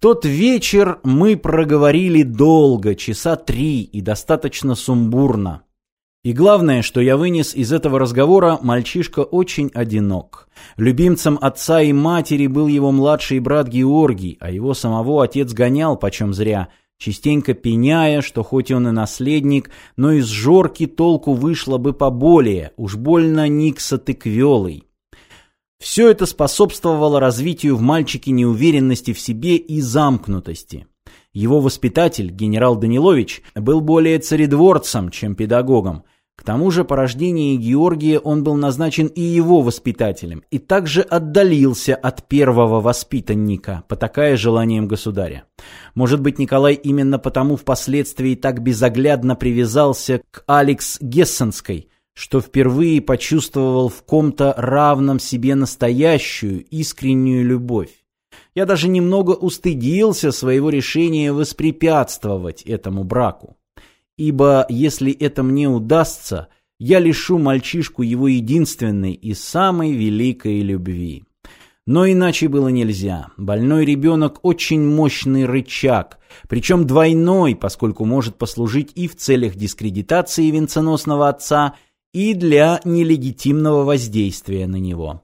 тот вечер мы проговорили долго, часа три, и достаточно сумбурно. И главное, что я вынес из этого разговора, мальчишка очень одинок. Любимцем отца и матери был его младший брат Георгий, а его самого отец гонял почем зря, частенько пеняя, что хоть он и наследник, но из Жорки толку вышло бы поболее, уж больно Никса тыквелый. Все это способствовало развитию в мальчике неуверенности в себе и замкнутости. Его воспитатель, генерал Данилович, был более царедворцем, чем педагогом. К тому же по рождении Георгия он был назначен и его воспитателем, и также отдалился от первого воспитанника, потакая желанием государя. Может быть, Николай именно потому впоследствии так безоглядно привязался к Алекс Гессенской, что впервые почувствовал в ком-то равном себе настоящую, искреннюю любовь. Я даже немного устыдился своего решения воспрепятствовать этому браку. Ибо если это мне удастся, я лишу мальчишку его единственной и самой великой любви. Но иначе было нельзя. Больной ребенок очень мощный рычаг, причем двойной, поскольку может послужить и в целях дискредитации венценосного отца, и для нелегитимного воздействия на него.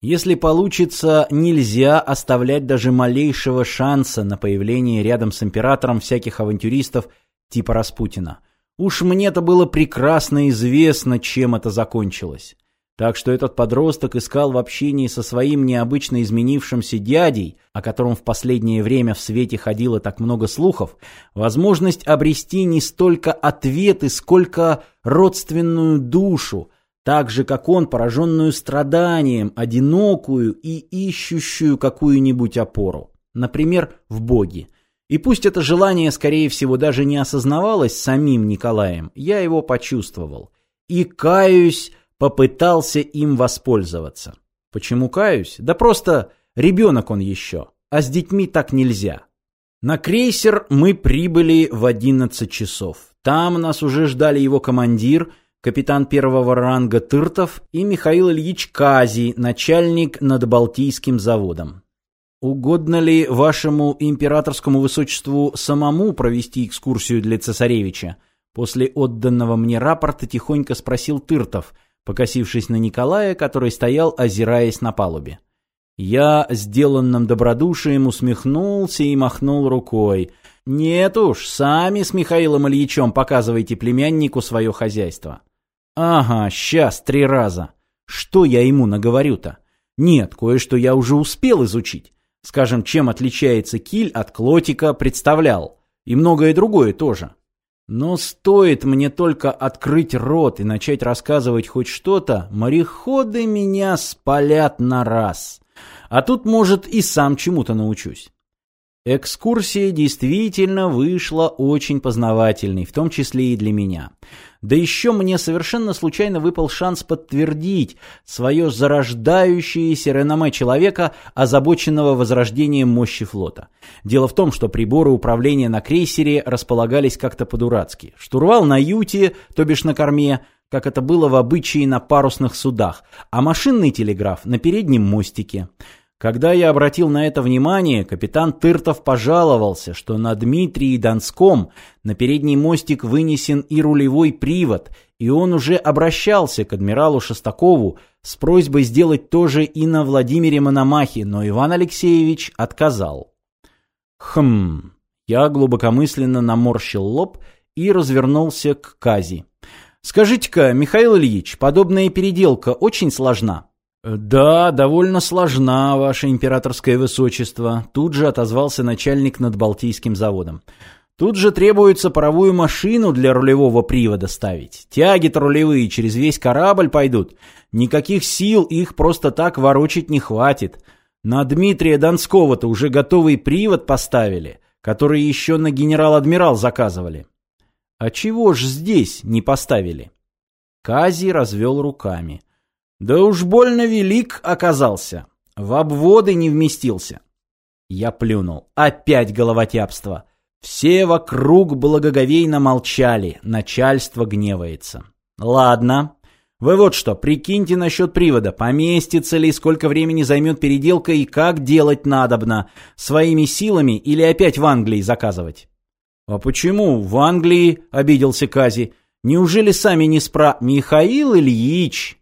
Если получится, нельзя оставлять даже малейшего шанса на появление рядом с императором всяких авантюристов типа Распутина. Уж мне-то было прекрасно известно, чем это закончилось. Так что этот подросток искал в общении со своим необычно изменившимся дядей, о котором в последнее время в свете ходило так много слухов, возможность обрести не столько ответы, сколько родственную душу, так же, как он, пораженную страданием, одинокую и ищущую какую-нибудь опору. Например, в Боге. И пусть это желание, скорее всего, даже не осознавалось самим Николаем, я его почувствовал. И, каюсь, попытался им воспользоваться. Почему каюсь? Да просто ребенок он еще, а с детьми так нельзя. На крейсер мы прибыли в 11 часов. Там нас уже ждали его командир – капитан первого ранга Тыртов и Михаил Ильич Кази, начальник над Балтийским заводом. Угодно ли вашему императорскому высочеству самому провести экскурсию для цесаревича? После отданного мне рапорта тихонько спросил Тыртов, покосившись на Николая, который стоял, озираясь на палубе. Я, сделанным добродушием, усмехнулся и махнул рукой. «Нет уж, сами с Михаилом Ильичем показывайте племяннику свое хозяйство». Ага, сейчас три раза. Что я ему наговорю-то? Нет, кое-что я уже успел изучить. Скажем, чем отличается киль от клотика, представлял. И многое другое тоже. Но стоит мне только открыть рот и начать рассказывать хоть что-то, мореходы меня спалят на раз. А тут, может, и сам чему-то научусь. Экскурсия действительно вышла очень познавательной, в том числе и для меня. Да еще мне совершенно случайно выпал шанс подтвердить свое зарождающееся реноме человека, озабоченного возрождением мощи флота. Дело в том, что приборы управления на крейсере располагались как-то по-дурацки. Штурвал на юте, то бишь на корме, как это было в обычае на парусных судах, а машинный телеграф на переднем мостике. Когда я обратил на это внимание, капитан Тыртов пожаловался, что на Дмитрии Донском на передний мостик вынесен и рулевой привод, и он уже обращался к адмиралу Шестакову с просьбой сделать то же и на Владимире Мономахе, но Иван Алексеевич отказал. Хм, я глубокомысленно наморщил лоб и развернулся к Кази. «Скажите-ка, Михаил Ильич, подобная переделка очень сложна?» «Да, довольно сложна, ваше императорское высочество», тут же отозвался начальник над Балтийским заводом. «Тут же требуется паровую машину для рулевого привода ставить. Тяги-то рулевые через весь корабль пойдут. Никаких сил их просто так ворочить не хватит. На Дмитрия Донского-то уже готовый привод поставили, который еще на генерал-адмирал заказывали». «А чего ж здесь не поставили?» Кази развел руками. Да уж больно велик оказался. В обводы не вместился. Я плюнул. Опять головотяпство. Все вокруг благоговейно молчали. Начальство гневается. Ладно. Вы вот что, прикиньте насчет привода, поместится ли, сколько времени займет переделка и как делать надобно, своими силами или опять в Англии заказывать. А почему в Англии, обиделся Кази, неужели сами не спра... Михаил Ильич?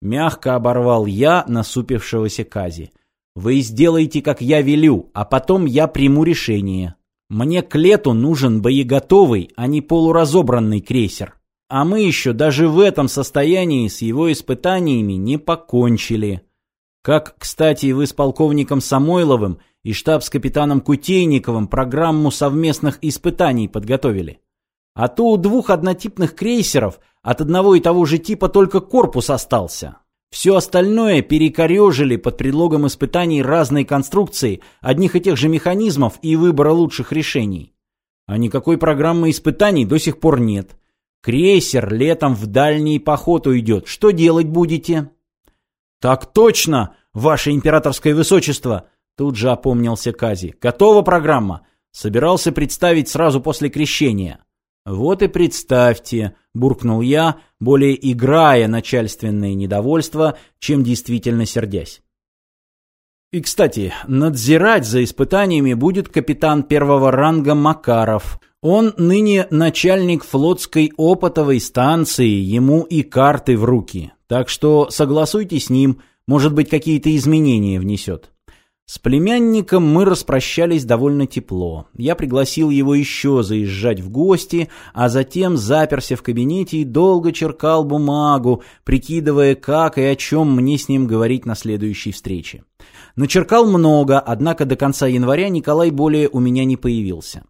Мягко оборвал я насупившегося Кази. Вы сделаете, как я велю, а потом я приму решение. Мне к лету нужен боеготовый, а не полуразобранный крейсер. А мы еще даже в этом состоянии с его испытаниями не покончили. Как, кстати, вы с полковником Самойловым и штабс-капитаном Кутейниковым программу совместных испытаний подготовили. А то у двух однотипных крейсеров от одного и того же типа только корпус остался. Все остальное перекорежили под предлогом испытаний разной конструкции, одних и тех же механизмов и выбора лучших решений. А никакой программы испытаний до сих пор нет. Крейсер летом в дальний поход уйдет. Что делать будете? Так точно, ваше императорское высочество, тут же опомнился Кази. Готова программа. Собирался представить сразу после крещения. Вот и представьте, буркнул я, более играя начальственное недовольство, чем действительно сердясь. И, кстати, надзирать за испытаниями будет капитан первого ранга Макаров. Он ныне начальник флотской опытовой станции, ему и карты в руки. Так что согласуйте с ним, может быть, какие-то изменения внесет. С племянником мы распрощались довольно тепло. Я пригласил его еще заезжать в гости, а затем заперся в кабинете и долго черкал бумагу, прикидывая, как и о чем мне с ним говорить на следующей встрече. Начеркал много, однако до конца января Николай более у меня не появился.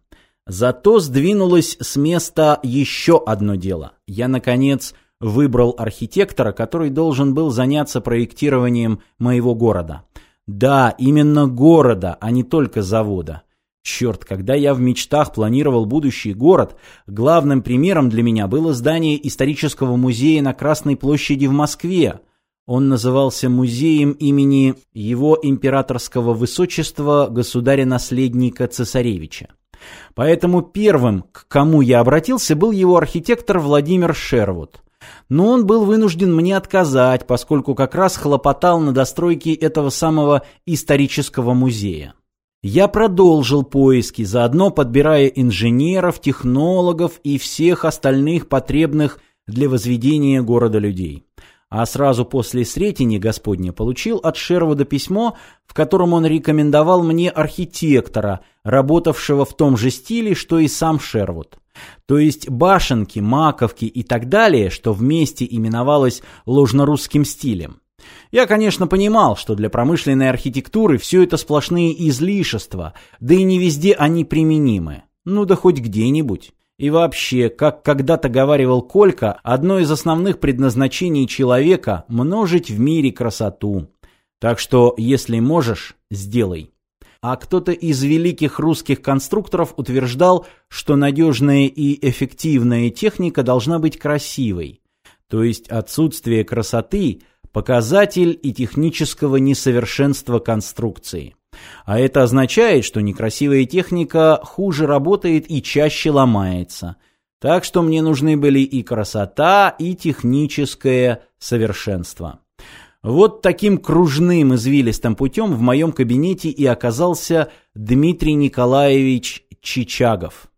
Зато сдвинулось с места еще одно дело. Я, наконец, выбрал архитектора, который должен был заняться проектированием моего города. Да, именно города, а не только завода. Черт, когда я в мечтах планировал будущий город, главным примером для меня было здание исторического музея на Красной площади в Москве. Он назывался музеем имени его императорского высочества государя-наследника цесаревича. Поэтому первым, к кому я обратился, был его архитектор Владимир Шервуд. Но он был вынужден мне отказать, поскольку как раз хлопотал на достройке этого самого исторического музея. Я продолжил поиски, заодно подбирая инженеров, технологов и всех остальных потребных для возведения города людей а сразу после Сретения Господня получил от Шервуда письмо, в котором он рекомендовал мне архитектора, работавшего в том же стиле, что и сам Шервуд. То есть башенки, маковки и так далее, что вместе именовалось ложнорусским стилем. Я, конечно, понимал, что для промышленной архитектуры все это сплошные излишества, да и не везде они применимы. Ну да хоть где-нибудь. И вообще, как когда-то говаривал Колька, одно из основных предназначений человека – множить в мире красоту. Так что, если можешь, сделай. А кто-то из великих русских конструкторов утверждал, что надежная и эффективная техника должна быть красивой. То есть отсутствие красоты – показатель и технического несовершенства конструкции. А это означает, что некрасивая техника хуже работает и чаще ломается. Так что мне нужны были и красота, и техническое совершенство. Вот таким кружным извилистым путем в моем кабинете и оказался Дмитрий Николаевич Чичагов.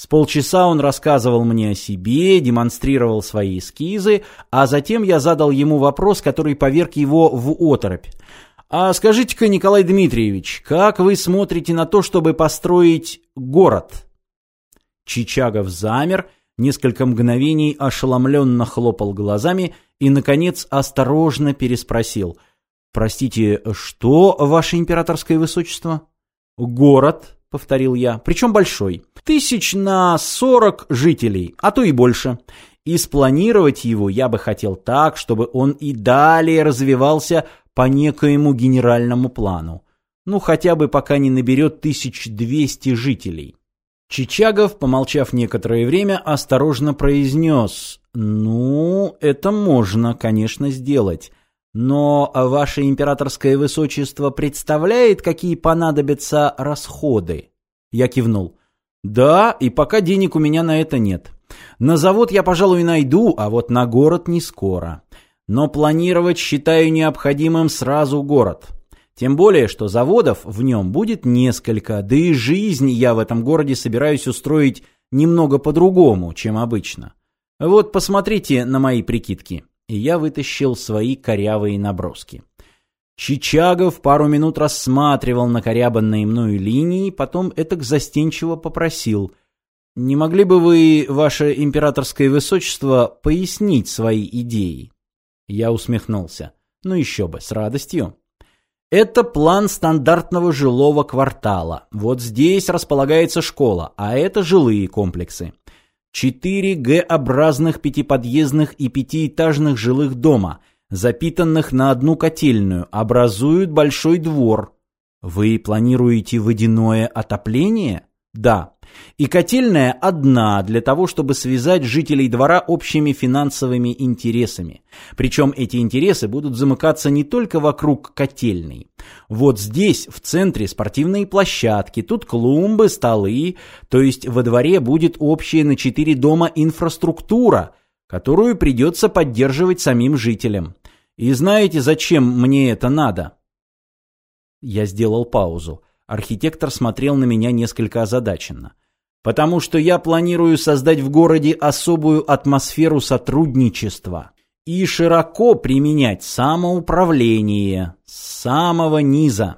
С полчаса он рассказывал мне о себе, демонстрировал свои эскизы, а затем я задал ему вопрос, который поверг его в оторопь. А скажите-ка, Николай Дмитриевич, как вы смотрите на то, чтобы построить город? Чичагов замер, несколько мгновений ошеломленно хлопал глазами и, наконец, осторожно переспросил. «Простите, что, ваше императорское высочество?» «Город», — повторил я, — «причем большой. Тысяч на сорок жителей, а то и больше. И спланировать его я бы хотел так, чтобы он и далее развивался по некоему генеральному плану. Ну, хотя бы пока не наберет 1200 жителей. Чичагов, помолчав некоторое время, осторожно произнес «Ну, это можно, конечно, сделать». Но ваше императорское высочество представляет, какие понадобятся расходы? Я кивнул. Да, и пока денег у меня на это нет. На завод я, пожалуй, найду, а вот на город не скоро. Но планировать считаю необходимым сразу город. Тем более, что заводов в нем будет несколько, да и жизнь я в этом городе собираюсь устроить немного по-другому, чем обычно. Вот посмотрите на мои прикидки. И я вытащил свои корявые наброски. Чичагов пару минут рассматривал накорябанные мною линии, потом этак застенчиво попросил. «Не могли бы вы, ваше императорское высочество, пояснить свои идеи?» Я усмехнулся. «Ну еще бы, с радостью». Это план стандартного жилого квартала. Вот здесь располагается школа, а это жилые комплексы. Четыре Г-образных пятиподъездных и пятиэтажных жилых дома, запитанных на одну котельную, образуют большой двор. Вы планируете водяное отопление? Да. И котельная одна для того, чтобы связать жителей двора общими финансовыми интересами. Причем эти интересы будут замыкаться не только вокруг котельной. Вот здесь, в центре, спортивные площадки, тут клумбы, столы, то есть во дворе будет общая на четыре дома инфраструктура, которую придется поддерживать самим жителям. И знаете, зачем мне это надо? Я сделал паузу. Архитектор смотрел на меня несколько озадаченно потому что я планирую создать в городе особую атмосферу сотрудничества и широко применять самоуправление с самого низа.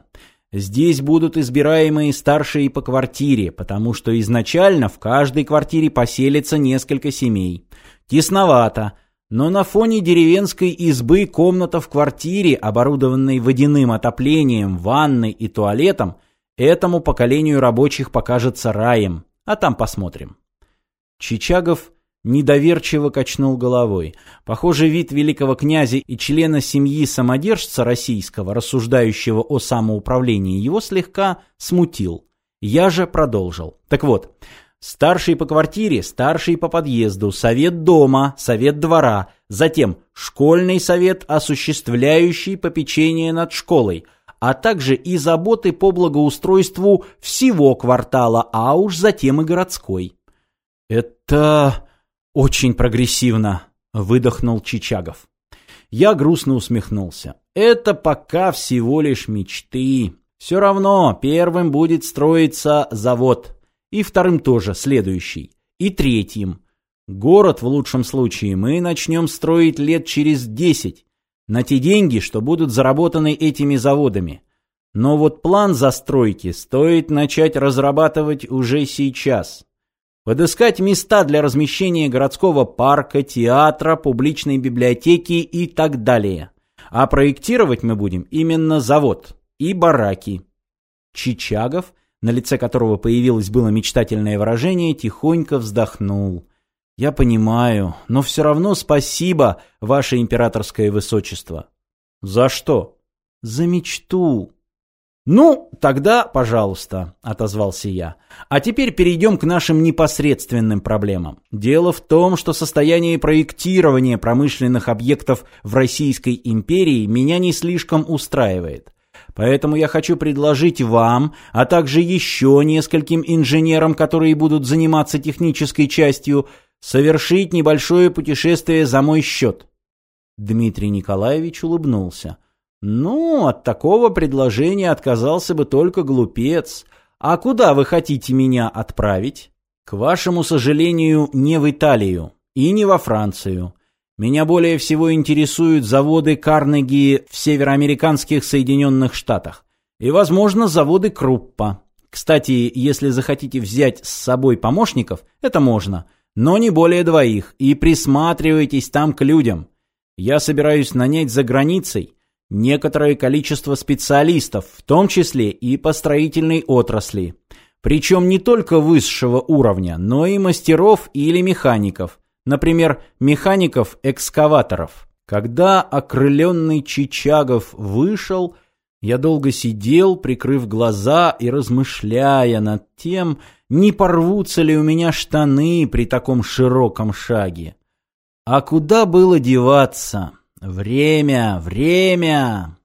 Здесь будут избираемые старшие по квартире, потому что изначально в каждой квартире поселится несколько семей. Тесновато, но на фоне деревенской избы комната в квартире, оборудованной водяным отоплением, ванной и туалетом, этому поколению рабочих покажется раем. А там посмотрим. Чичагов недоверчиво качнул головой. Похоже, вид великого князя и члена семьи самодержца российского, рассуждающего о самоуправлении, его слегка смутил. Я же продолжил. Так вот, старший по квартире, старший по подъезду, совет дома, совет двора, затем школьный совет, осуществляющий попечение над школой – а также и заботы по благоустройству всего квартала, а уж затем и городской. «Это очень прогрессивно», — выдохнул Чичагов. Я грустно усмехнулся. «Это пока всего лишь мечты. Все равно первым будет строиться завод, и вторым тоже, следующий, и третьим. Город, в лучшем случае, мы начнем строить лет через десять, на те деньги, что будут заработаны этими заводами. Но вот план застройки стоит начать разрабатывать уже сейчас. Подыскать места для размещения городского парка, театра, публичной библиотеки и так далее. А проектировать мы будем именно завод и бараки. Чичагов, на лице которого появилось было мечтательное выражение, тихонько вздохнул. Я понимаю, но все равно спасибо, ваше императорское высочество. За что? За мечту. Ну, тогда, пожалуйста, отозвался я. А теперь перейдем к нашим непосредственным проблемам. Дело в том, что состояние проектирования промышленных объектов в Российской империи меня не слишком устраивает. Поэтому я хочу предложить вам, а также еще нескольким инженерам, которые будут заниматься технической частью, совершить небольшое путешествие за мой счет. Дмитрий Николаевич улыбнулся. Ну, от такого предложения отказался бы только глупец. А куда вы хотите меня отправить? К вашему сожалению, не в Италию и не во Францию. Меня более всего интересуют заводы Карнеги в североамериканских Соединенных Штатах и, возможно, заводы Круппа. Кстати, если захотите взять с собой помощников, это можно – но не более двоих, и присматривайтесь там к людям. Я собираюсь нанять за границей некоторое количество специалистов, в том числе и по строительной отрасли. Причем не только высшего уровня, но и мастеров или механиков, например, механиков-экскаваторов. Когда окрыленный Чичагов вышел, я долго сидел, прикрыв глаза и размышляя над тем, не порвутся ли у меня штаны при таком широком шаге. А куда было деваться? Время, время!